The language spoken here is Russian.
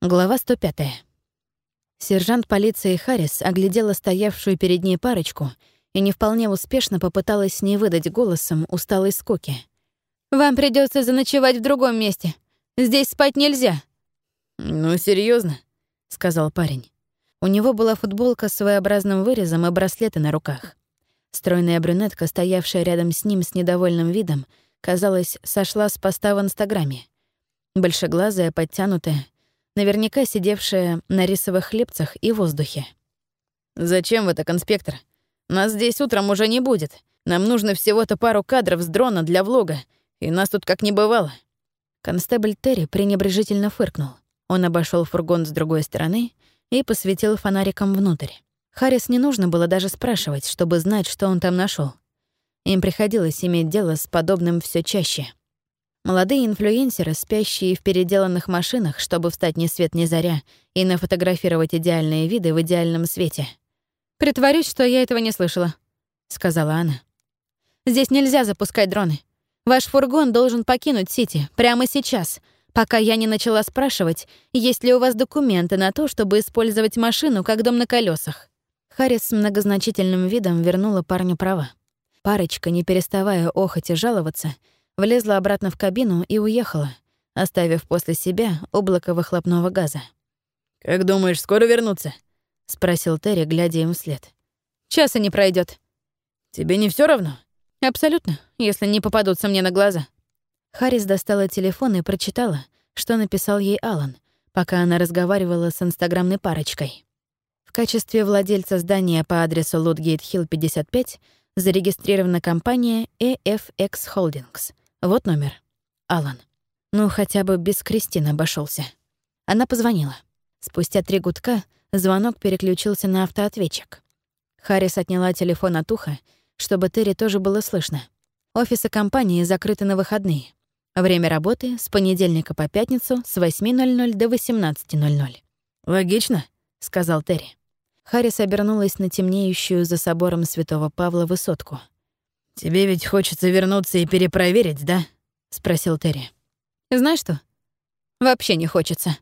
Глава 105. Сержант полиции Харрис оглядела стоявшую перед ней парочку и не вполне успешно попыталась с ней выдать голосом усталой скуки. «Вам придется заночевать в другом месте. Здесь спать нельзя». «Ну, серьезно, сказал парень. У него была футболка с своеобразным вырезом и браслеты на руках. Стройная брюнетка, стоявшая рядом с ним с недовольным видом, казалось, сошла с поста в Инстаграме. Большеглазая, подтянутая — наверняка сидевшая на рисовых хлебцах и воздухе. «Зачем вы так, инспектор? Нас здесь утром уже не будет. Нам нужно всего-то пару кадров с дрона для влога, и нас тут как не бывало». Констебль Терри пренебрежительно фыркнул. Он обошел фургон с другой стороны и посветил фонариком внутрь. Харрис не нужно было даже спрашивать, чтобы знать, что он там нашел. Им приходилось иметь дело с подобным все чаще. Молодые инфлюенсеры, спящие в переделанных машинах, чтобы встать ни свет ни заря и нафотографировать идеальные виды в идеальном свете. «Притворюсь, что я этого не слышала», — сказала она. «Здесь нельзя запускать дроны. Ваш фургон должен покинуть Сити прямо сейчас, пока я не начала спрашивать, есть ли у вас документы на то, чтобы использовать машину как дом на колесах. Харрис с многозначительным видом вернула парню права. Парочка, не переставая охоть и жаловаться, — влезла обратно в кабину и уехала, оставив после себя облако выхлопного газа. «Как думаешь, скоро вернуться?» — спросил Терри, глядя им вслед. «Часа не пройдет. «Тебе не все равно?» «Абсолютно, если не попадутся мне на глаза». Харрис достала телефон и прочитала, что написал ей Алан, пока она разговаривала с инстаграмной парочкой. В качестве владельца здания по адресу Лутгейт-Хилл, 55, зарегистрирована компания EFX Holdings — вот номер. Алан. Ну, хотя бы без Кристин обошелся. Она позвонила. Спустя три гудка звонок переключился на автоответчик. Харрис отняла телефон от уха, чтобы Терри тоже было слышно. Офисы компании закрыты на выходные. Время работы с понедельника по пятницу с 8.00 до 18.00. «Логично», — сказал Терри. Харрис обернулась на темнеющую за собором Святого Павла высотку. «Тебе ведь хочется вернуться и перепроверить, да?» — спросил Терри. «Знаешь что? Вообще не хочется».